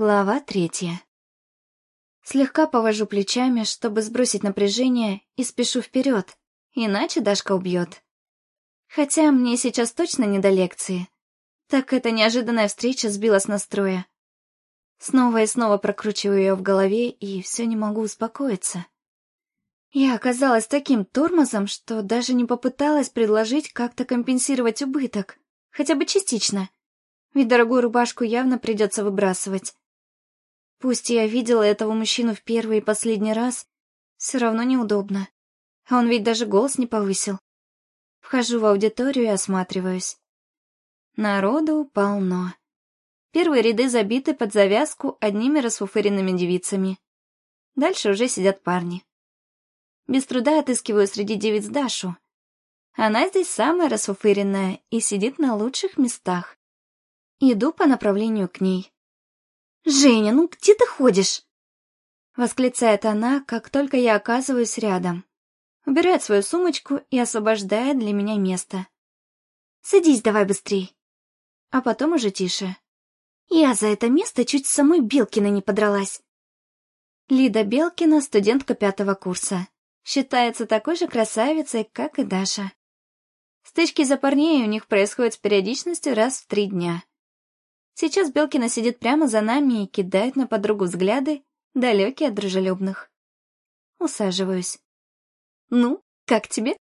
Глава третья. Слегка повожу плечами, чтобы сбросить напряжение, и спешу вперед, иначе Дашка убьет. Хотя мне сейчас точно не до лекции. Так эта неожиданная встреча сбила с настроя. Снова и снова прокручиваю ее в голове, и все не могу успокоиться. Я оказалась таким тормозом, что даже не попыталась предложить как-то компенсировать убыток, хотя бы частично ведь дорогую рубашку явно придется выбрасывать. Пусть я видела этого мужчину в первый и последний раз, все равно неудобно. А он ведь даже голос не повысил. Вхожу в аудиторию и осматриваюсь. Народу полно. Первые ряды забиты под завязку одними расфуфыренными девицами. Дальше уже сидят парни. Без труда отыскиваю среди девиц Дашу. Она здесь самая расфуфыренная и сидит на лучших местах. Иду по направлению к ней. «Женя, ну где ты ходишь?» Восклицает она, как только я оказываюсь рядом. Убирает свою сумочку и освобождает для меня место. «Садись давай быстрей». А потом уже тише. Я за это место чуть с самой Белкиной не подралась. Лида Белкина, студентка пятого курса. Считается такой же красавицей, как и Даша. Стычки за парней у них происходят с периодичностью раз в три дня. Сейчас Белкина сидит прямо за нами и кидает на подругу взгляды, далекие от дружелюбных. Усаживаюсь. «Ну, как тебе?»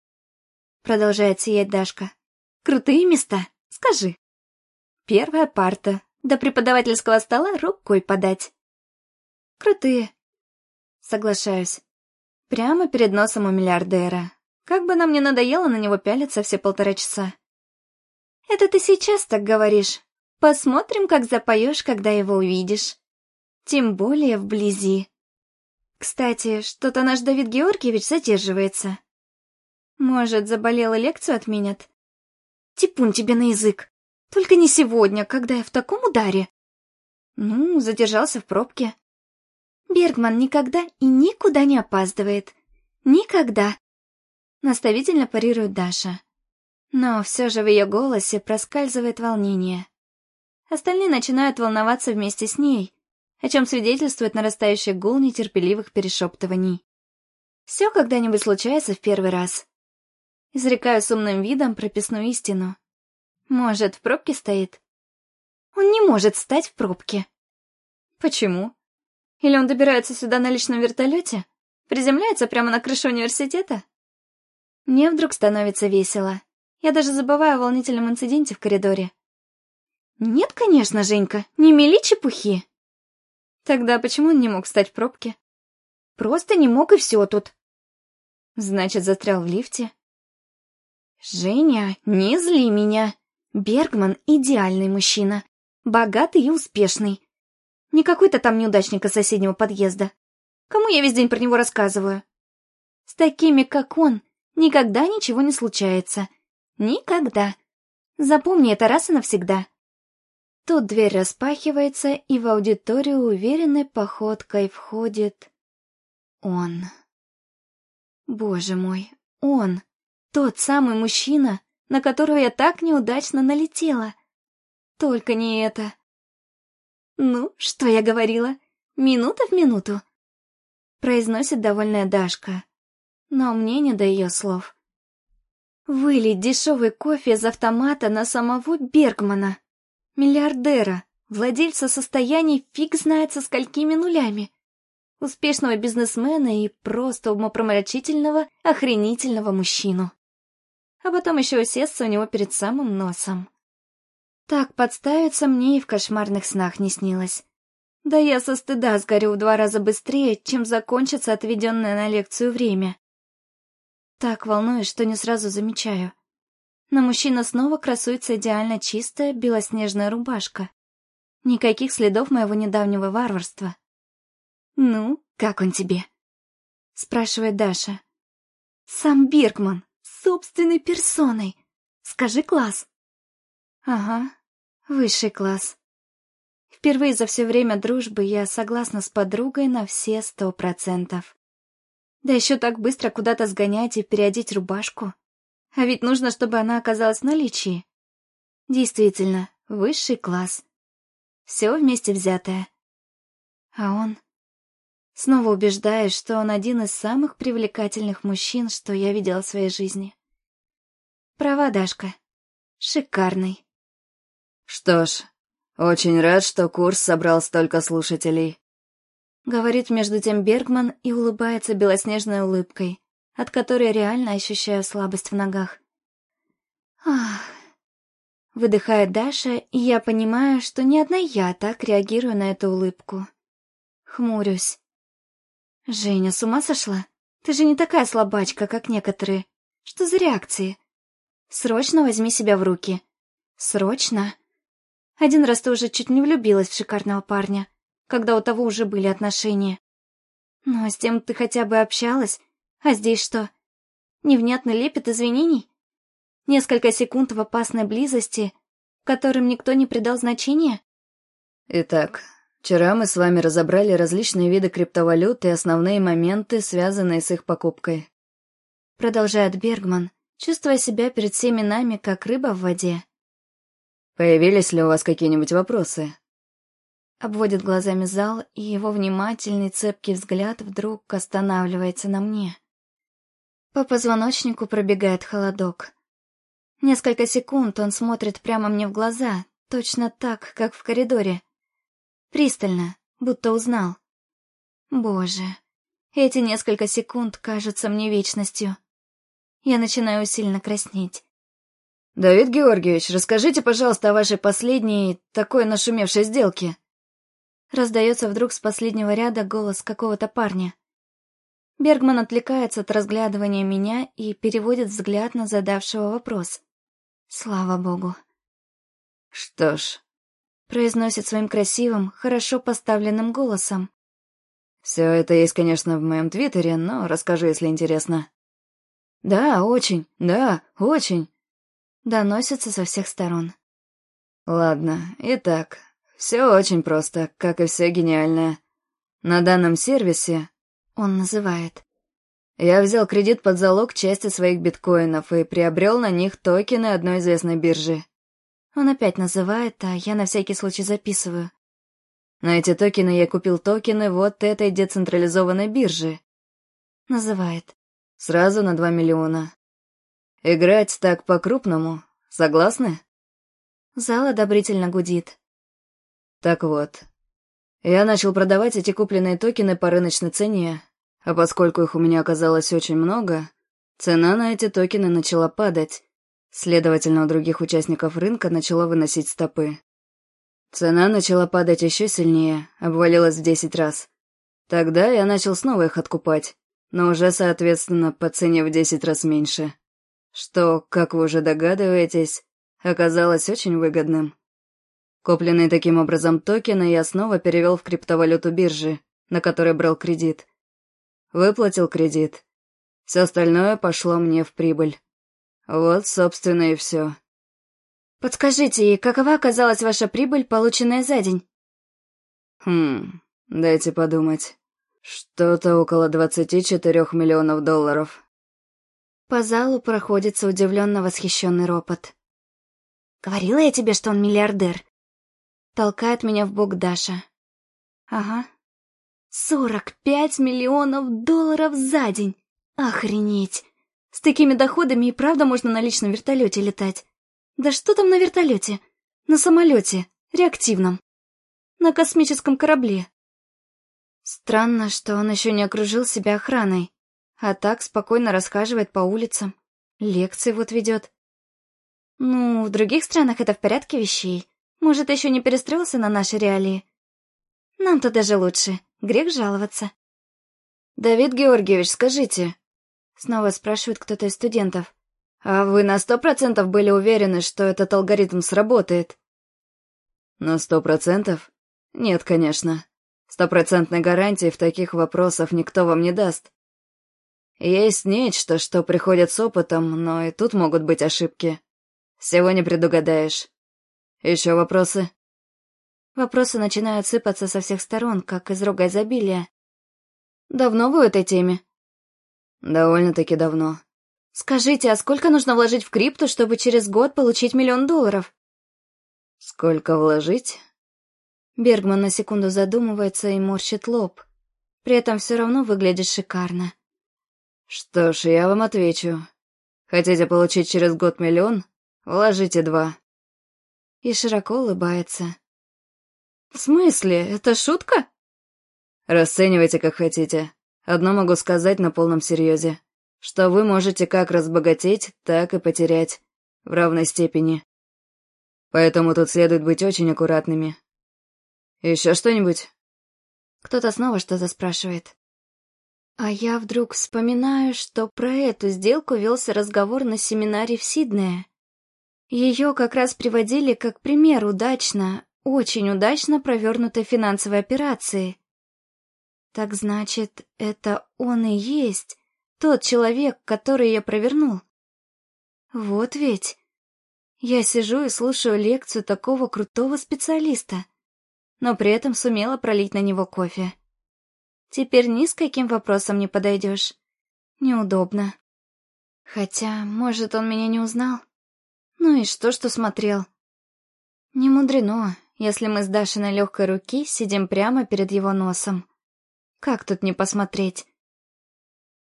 Продолжает сиять Дашка. «Крутые места, скажи». Первая парта. До преподавательского стола рукой подать. Крутые. Соглашаюсь. Прямо перед носом у миллиардера. Как бы нам не надоело на него пялиться все полтора часа. Это ты сейчас так говоришь, Посмотрим, как запоешь, когда его увидишь. Тем более вблизи. Кстати, что-то наш Давид Георгиевич задерживается. Может, заболела лекцию отменят? Типун тебе на язык. Только не сегодня, когда я в таком ударе. Ну, задержался в пробке. Бергман никогда и никуда не опаздывает. Никогда. Наставительно парирует Даша. Но все же в ее голосе проскальзывает волнение. Остальные начинают волноваться вместе с ней, о чем свидетельствует нарастающий гул нетерпеливых перешептываний. Все когда-нибудь случается в первый раз. Изрекаю с умным видом прописную истину. Может, в пробке стоит? Он не может стать в пробке. Почему? Или он добирается сюда на личном вертолете? Приземляется прямо на крышу университета? Мне вдруг становится весело. Я даже забываю о волнительном инциденте в коридоре. «Нет, конечно, Женька, не мели чепухи». «Тогда почему он не мог встать в пробке?» «Просто не мог и все тут». «Значит, застрял в лифте?» «Женя, не зли меня. Бергман — идеальный мужчина. Богатый и успешный. Не какой-то там неудачник из соседнего подъезда. Кому я весь день про него рассказываю? С такими, как он, никогда ничего не случается. Никогда. Запомни это раз и навсегда. Тут дверь распахивается, и в аудиторию уверенной походкой входит... он. Боже мой, он! Тот самый мужчина, на которого я так неудачно налетела. Только не это. «Ну, что я говорила? Минута в минуту?» Произносит довольная Дашка. Но мне не до ее слов. Вылить дешевый кофе из автомата на самого Бергмана. Миллиардера, владельца состояний фиг знает со сколькими нулями. Успешного бизнесмена и просто умопромрачительного, охренительного мужчину. А потом еще усесться у него перед самым носом. Так подставиться мне и в кошмарных снах не снилось. Да я со стыда сгорю в два раза быстрее, чем закончится отведенное на лекцию время. Так волнуюсь, что не сразу замечаю. На мужчина снова красуется идеально чистая белоснежная рубашка. Никаких следов моего недавнего варварства. «Ну, как он тебе?» — спрашивает Даша. «Сам Биркман, собственной персоной. Скажи класс». «Ага, высший класс». Впервые за все время дружбы я согласна с подругой на все сто процентов. Да еще так быстро куда-то сгонять и переодеть рубашку. А ведь нужно, чтобы она оказалась в наличии. Действительно, высший класс. Все вместе взятое. А он... Снова убеждаюсь, что он один из самых привлекательных мужчин, что я видела в своей жизни. Права, Дашка. Шикарный. Что ж, очень рад, что курс собрал столько слушателей. Говорит между тем Бергман и улыбается белоснежной улыбкой, от которой реально ощущаю слабость в ногах. Ах. Выдыхает Даша, и я понимаю, что не одна я так реагирую на эту улыбку. Хмурюсь. «Женя, с ума сошла? Ты же не такая слабачка, как некоторые. Что за реакции? Срочно возьми себя в руки. Срочно. Один раз ты уже чуть не влюбилась в шикарного парня, когда у того уже были отношения. Но с тем ты хотя бы общалась, а здесь что? Невнятный лепет извинений? Несколько секунд в опасной близости, которым никто не придал значения? Итак, Вчера мы с вами разобрали различные виды криптовалют и основные моменты, связанные с их покупкой. Продолжает Бергман, чувствуя себя перед всеми нами, как рыба в воде. Появились ли у вас какие-нибудь вопросы? Обводит глазами зал, и его внимательный, цепкий взгляд вдруг останавливается на мне. По позвоночнику пробегает холодок. Несколько секунд он смотрит прямо мне в глаза, точно так, как в коридоре, Пристально, будто узнал. Боже, эти несколько секунд кажутся мне вечностью. Я начинаю сильно краснеть. «Давид Георгиевич, расскажите, пожалуйста, о вашей последней, такой нашумевшей сделке». Раздается вдруг с последнего ряда голос какого-то парня. Бергман отвлекается от разглядывания меня и переводит взгляд на задавшего вопрос. Слава богу. «Что ж, произносит своим красивым, хорошо поставленным голосом. «Все это есть, конечно, в моем твиттере, но расскажу, если интересно». «Да, очень, да, очень», — доносится со всех сторон. «Ладно, итак, все очень просто, как и все гениальное. На данном сервисе...» — он называет. «Я взял кредит под залог части своих биткоинов и приобрел на них токены одной известной биржи. Он опять называет, а я на всякий случай записываю. На эти токены я купил токены вот этой децентрализованной биржи. Называет. Сразу на два миллиона. Играть так по-крупному. Согласны? Зал одобрительно гудит. Так вот. Я начал продавать эти купленные токены по рыночной цене, а поскольку их у меня оказалось очень много, цена на эти токены начала падать, Следовательно, у других участников рынка начало выносить стопы. Цена начала падать еще сильнее, обвалилась в десять раз. Тогда я начал снова их откупать, но уже, соответственно, по цене в десять раз меньше. Что, как вы уже догадываетесь, оказалось очень выгодным. Купленные таким образом токены я снова перевел в криптовалюту биржи, на которой брал кредит. Выплатил кредит. Все остальное пошло мне в прибыль. Вот, собственно, и все. Подскажите, какова оказалась ваша прибыль, полученная за день? Хм, дайте подумать. Что-то около двадцати четырех миллионов долларов. По залу проходится удивленно восхищенный ропот. «Говорила я тебе, что он миллиардер?» Толкает меня в бок Даша. «Ага. Сорок пять миллионов долларов за день! Охренеть! С такими доходами и правда можно на личном вертолете летать. Да что там на вертолете? На самолете, реактивном. На космическом корабле. Странно, что он еще не окружил себя охраной, а так спокойно расхаживает по улицам. Лекции вот ведет. Ну, в других странах это в порядке вещей. Может, еще не перестроился на наши реалии. Нам-то даже лучше. Грех жаловаться. «Давид Георгиевич, скажите, Снова спрашивает кто-то из студентов. «А вы на сто процентов были уверены, что этот алгоритм сработает?» «На сто процентов? Нет, конечно. Стопроцентной гарантии в таких вопросах никто вам не даст. Есть нечто, что приходит с опытом, но и тут могут быть ошибки. Всего не предугадаешь. Еще вопросы?» Вопросы начинают сыпаться со всех сторон, как из рога изобилия. «Давно вы в этой теме?» Довольно-таки давно. Скажите, а сколько нужно вложить в крипту, чтобы через год получить миллион долларов? Сколько вложить? Бергман на секунду задумывается и морщит лоб. При этом все равно выглядит шикарно. Что ж, я вам отвечу. Хотите получить через год миллион? Вложите два. И широко улыбается. В смысле? Это шутка? Расценивайте как хотите. Одно могу сказать на полном серьезе, что вы можете как разбогатеть, так и потерять. В равной степени. Поэтому тут следует быть очень аккуратными. Еще что-нибудь? Кто-то снова что-то спрашивает. А я вдруг вспоминаю, что про эту сделку велся разговор на семинаре в Сиднее. Ее как раз приводили как пример удачно, очень удачно провернутой финансовой операции. Так значит, это он и есть тот человек, который я провернул. Вот ведь. Я сижу и слушаю лекцию такого крутого специалиста но при этом сумела пролить на него кофе. Теперь ни с каким вопросом не подойдешь. Неудобно. Хотя, может, он меня не узнал? Ну и что, что смотрел? Не мудрено, если мы с Дашиной легкой руки сидим прямо перед его носом. Как тут не посмотреть?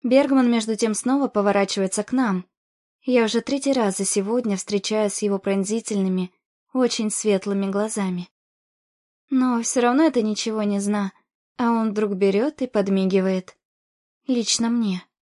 Бергман между тем снова поворачивается к нам. Я уже третий раз за сегодня встречаюсь с его пронзительными, очень светлыми глазами. Но все равно это ничего не зна, а он вдруг берет и подмигивает. Лично мне.